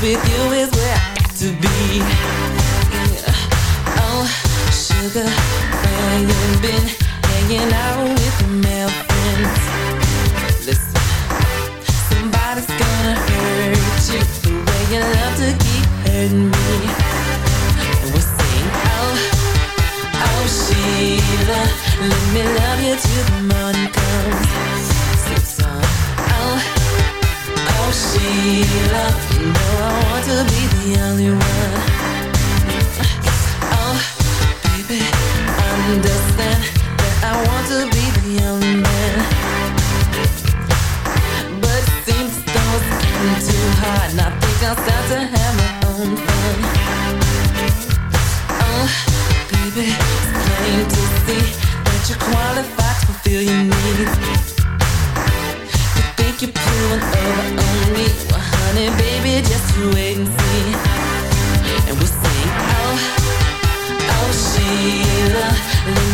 with you is where I got to be. Yeah. Oh, sugar, where you been? Hanging out with your male friends. Listen, somebody's gonna hurt you the way you love to keep hurting me. We'll sing, oh. Oh Sheila, let me love you till the morning comes. Oh Sheila, you know I want to be the only one. Oh, baby, understand that I want to be the only man. But too hard, and I think I'll start to have my own fun. Oh, baby, it's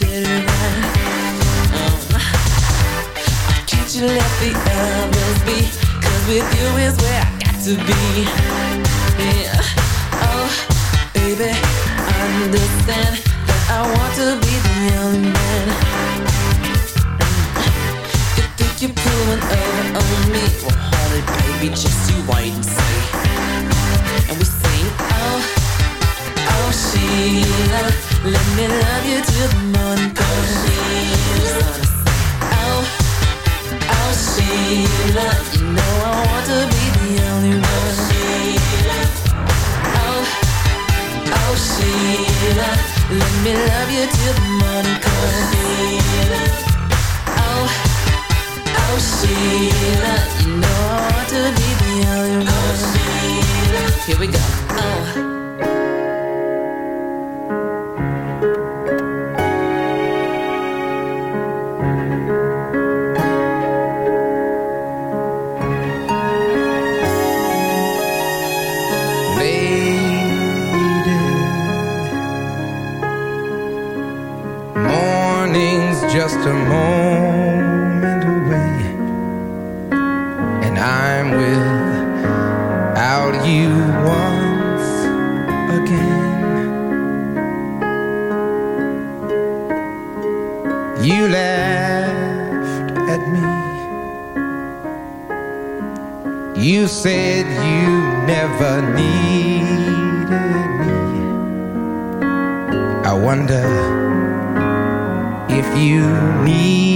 night. Um, can't you let the others be? 'Cause with you is where I got to be. Yeah. Oh, baby, understand that I want to be the only man. You think you're pulling over on me? Well, honey, baby, just you wait and see. And we sing, oh, oh, Sheila, let me love you till the morning comes. Oh, oh, Sheila, you know I want to be the only one. Oh, Sheila, oh, oh Sheila, let me love you till the morning comes. Oh, oh, Sheila, you know I want to be the only one. Oh Sheila, Here we go. Oh. Said you never needed me. I wonder if you need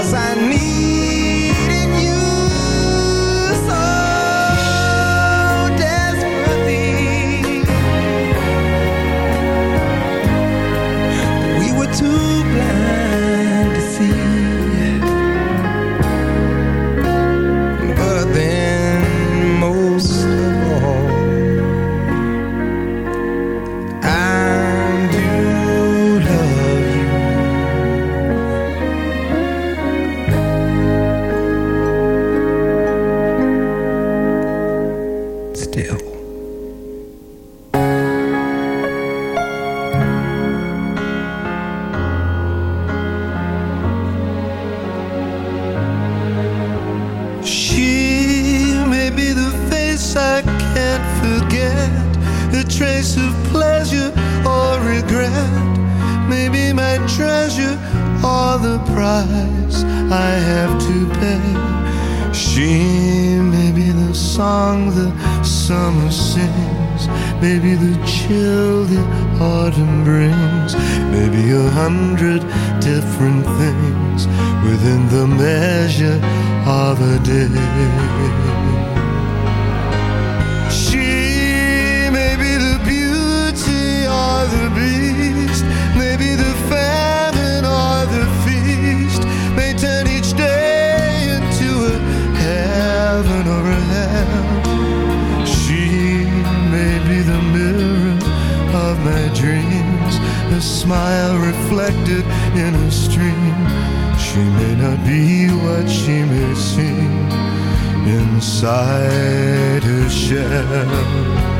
cause I need Hashem.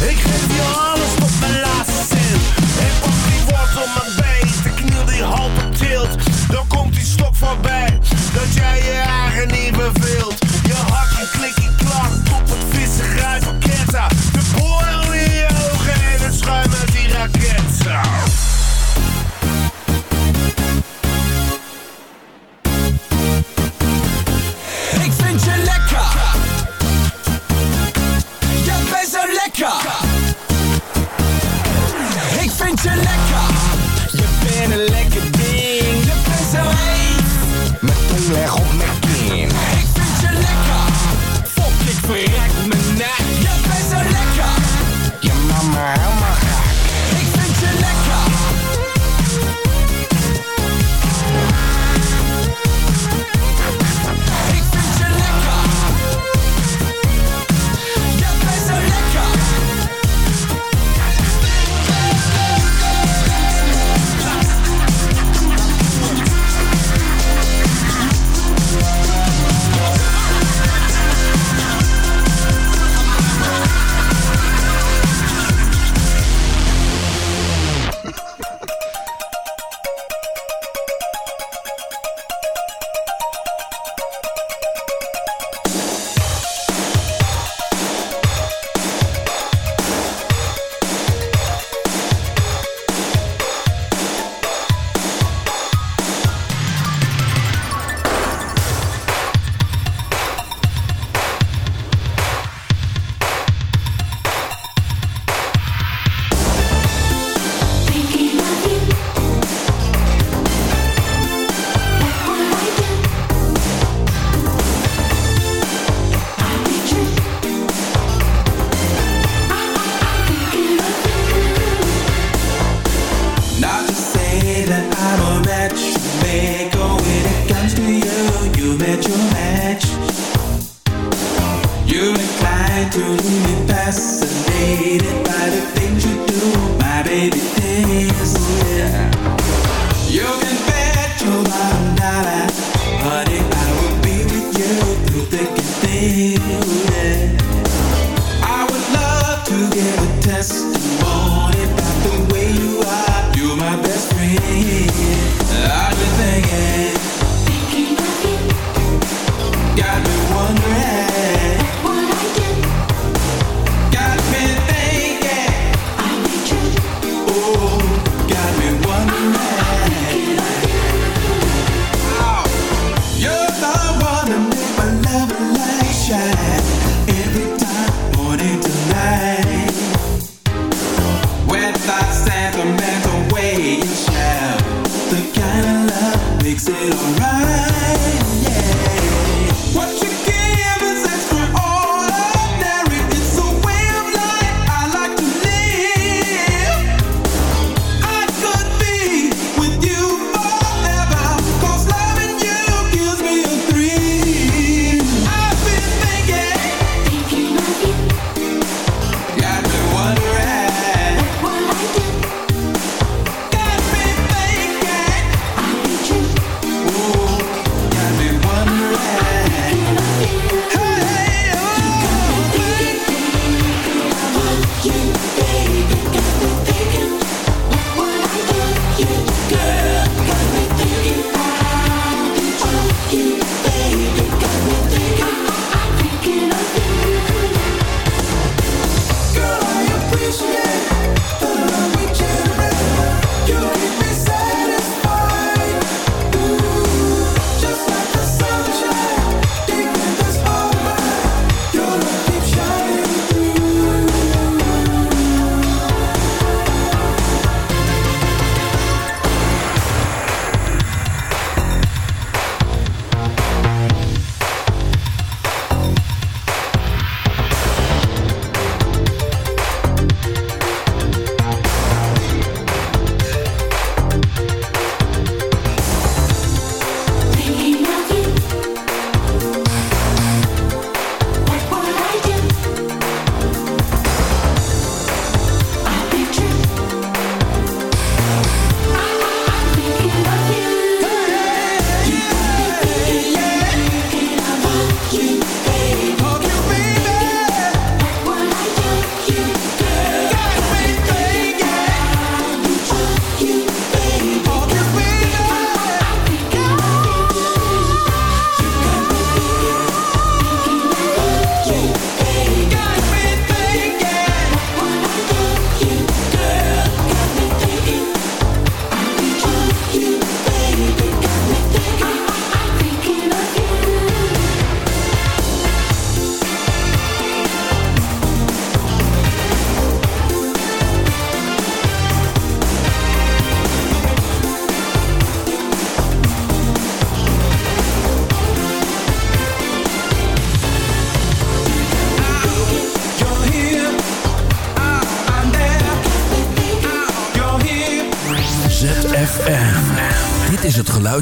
Ik geef je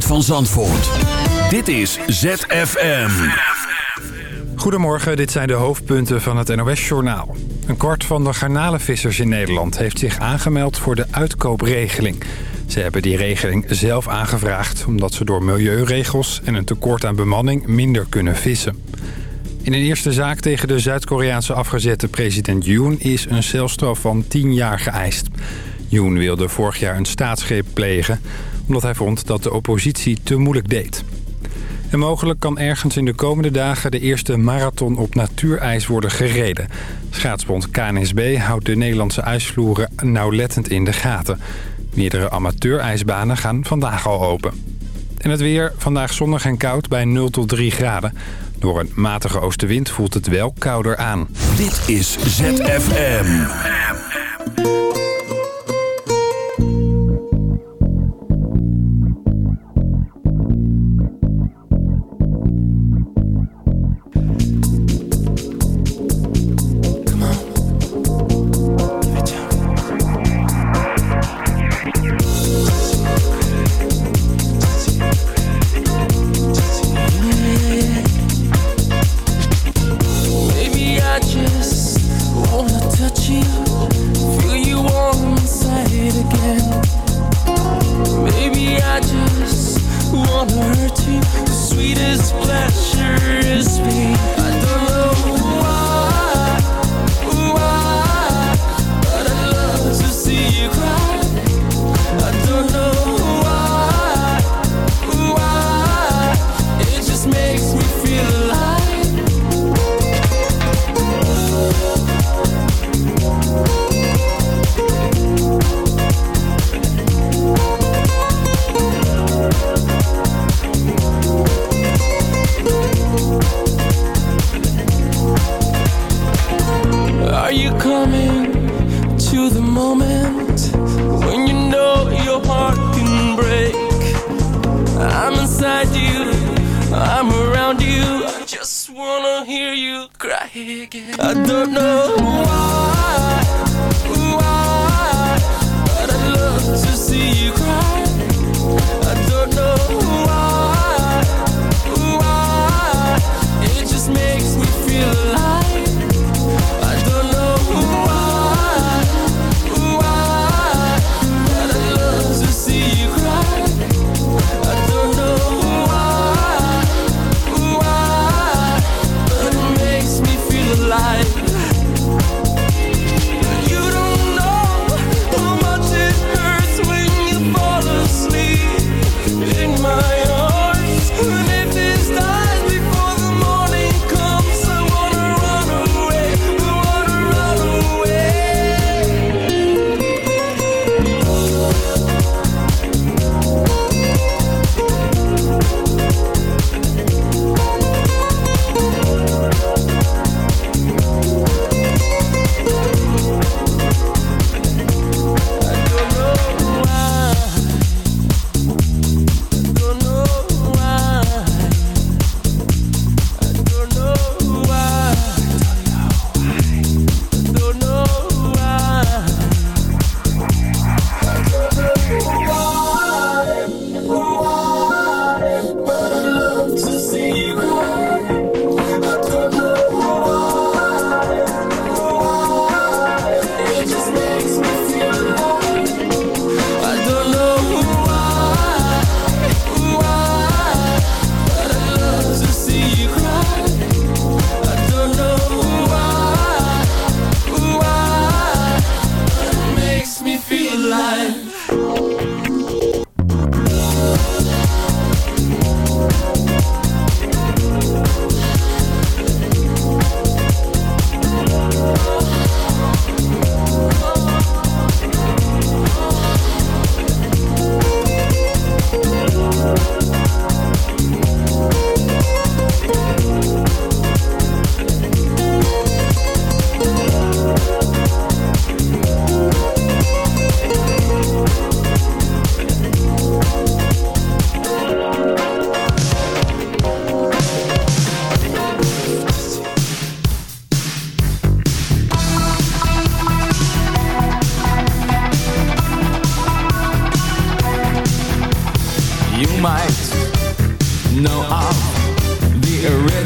van Zandvoort. Dit is ZFM. Goedemorgen, dit zijn de hoofdpunten van het NOS-journaal. Een kwart van de garnalenvissers in Nederland heeft zich aangemeld voor de uitkoopregeling. Ze hebben die regeling zelf aangevraagd... omdat ze door milieuregels en een tekort aan bemanning minder kunnen vissen. In een eerste zaak tegen de Zuid-Koreaanse afgezette president Yoon... is een celstraf van 10 jaar geëist. Yoon wilde vorig jaar een staatsgreep plegen... omdat hij vond dat de oppositie te moeilijk deed. En mogelijk kan ergens in de komende dagen de eerste marathon op natuurijs worden gereden. Schaatsbond KNSB houdt de Nederlandse ijsvloeren nauwlettend in de gaten. Meerdere amateurijsbanen gaan vandaag al open. En het weer, vandaag zonnig en koud bij 0 tot 3 graden. Door een matige oostenwind voelt het wel kouder aan. Dit is ZFM.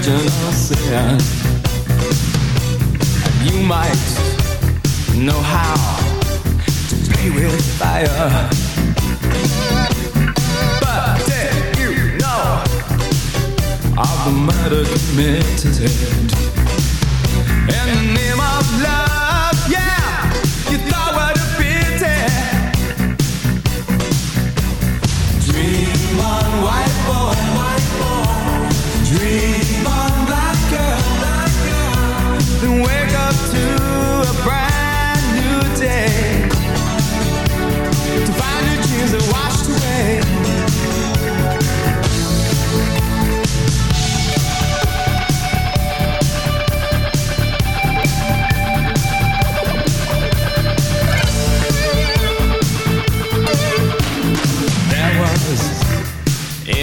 virgin ocean And you might know how to play with fire. But did you know of the murder committed? In the name of love, yeah, you thought what a pity. Dream on, white boy, white boy, dream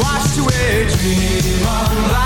Watch to a dream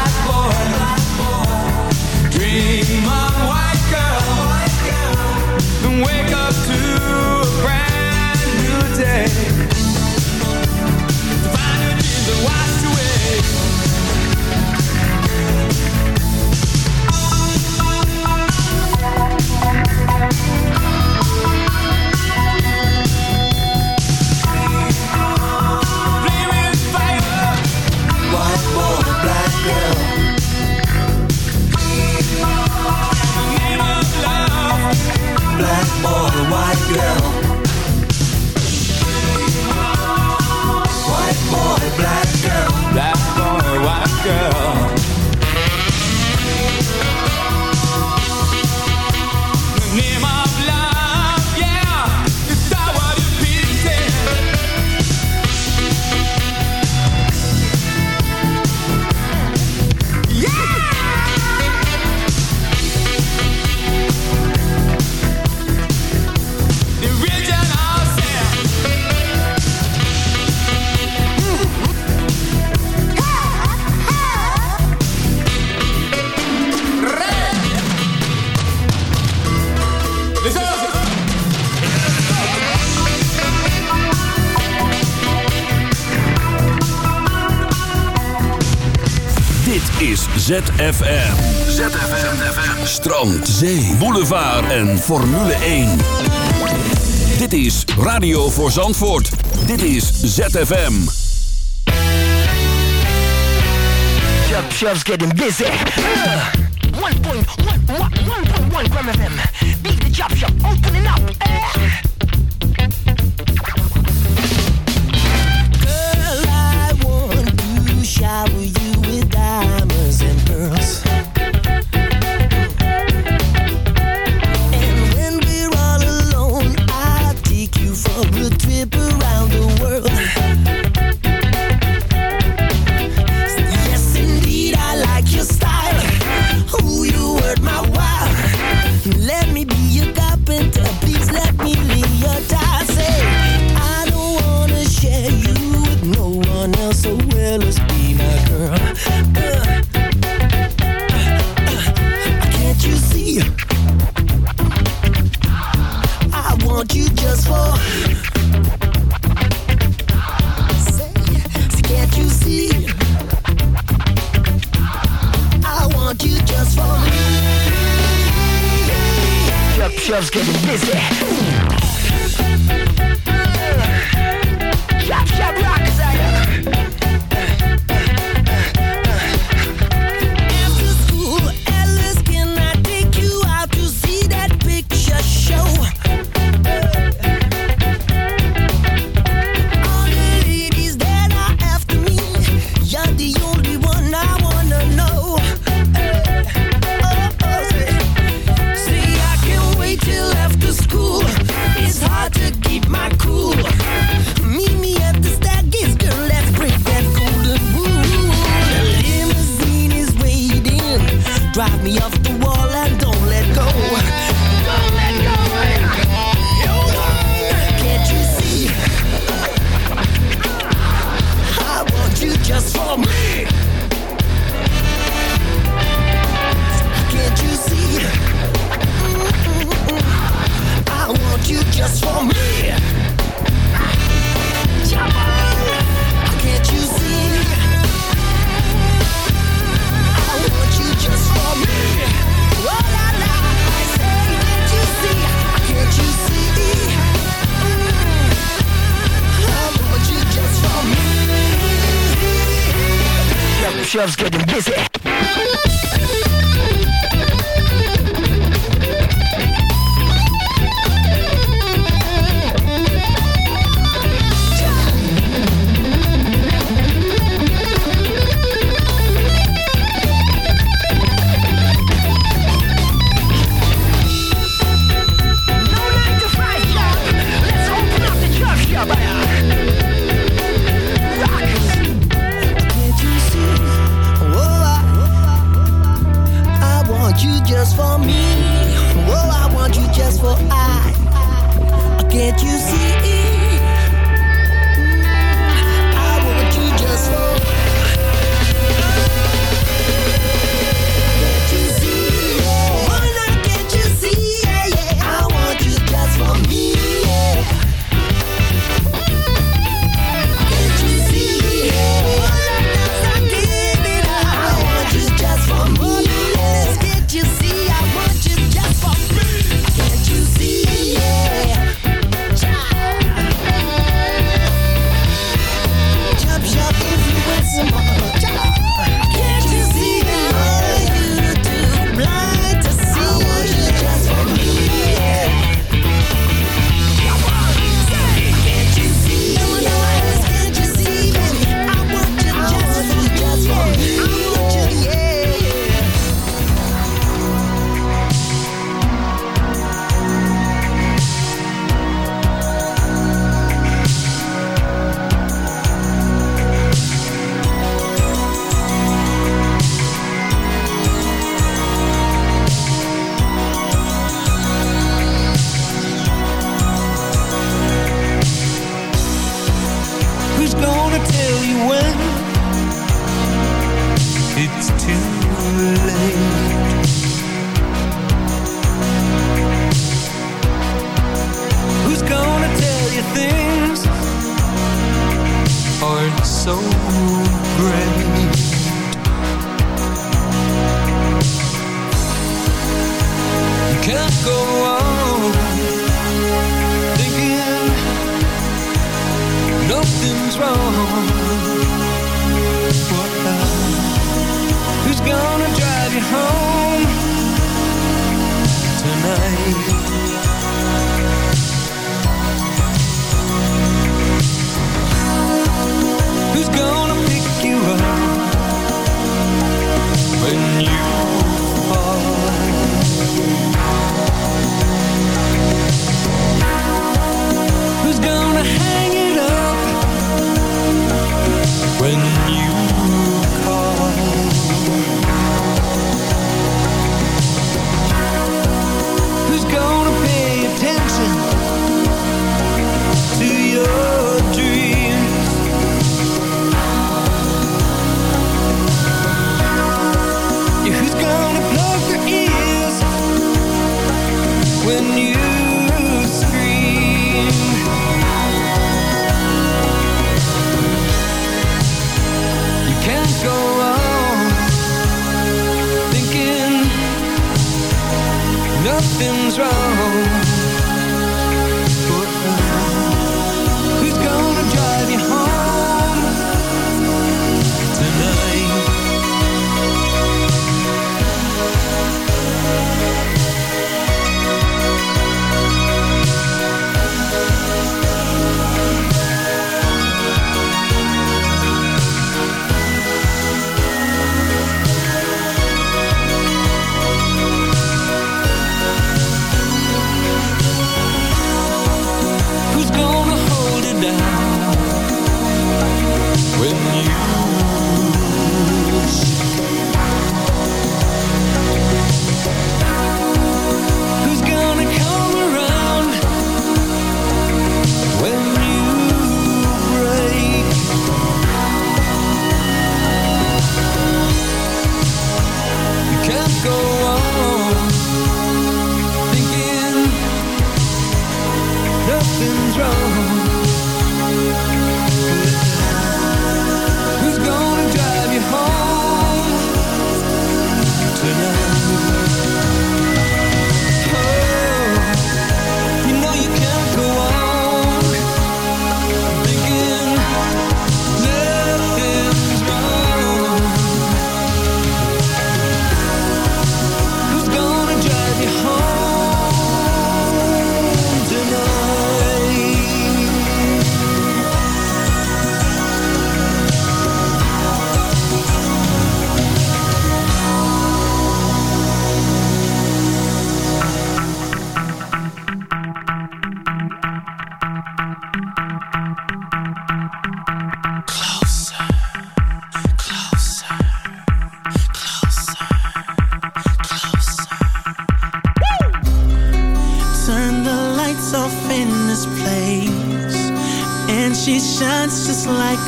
ZFM. ZFM. ZFM. Strand, zee, boulevard en Formule 1. Dit is Radio voor Zandvoort. Dit is ZFM. Chub Chub's getting busy. Uh, 1.1 1.1 Gram FM. Beat the Chub Chub opening up. Uh.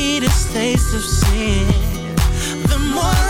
sweetest taste of sin. The more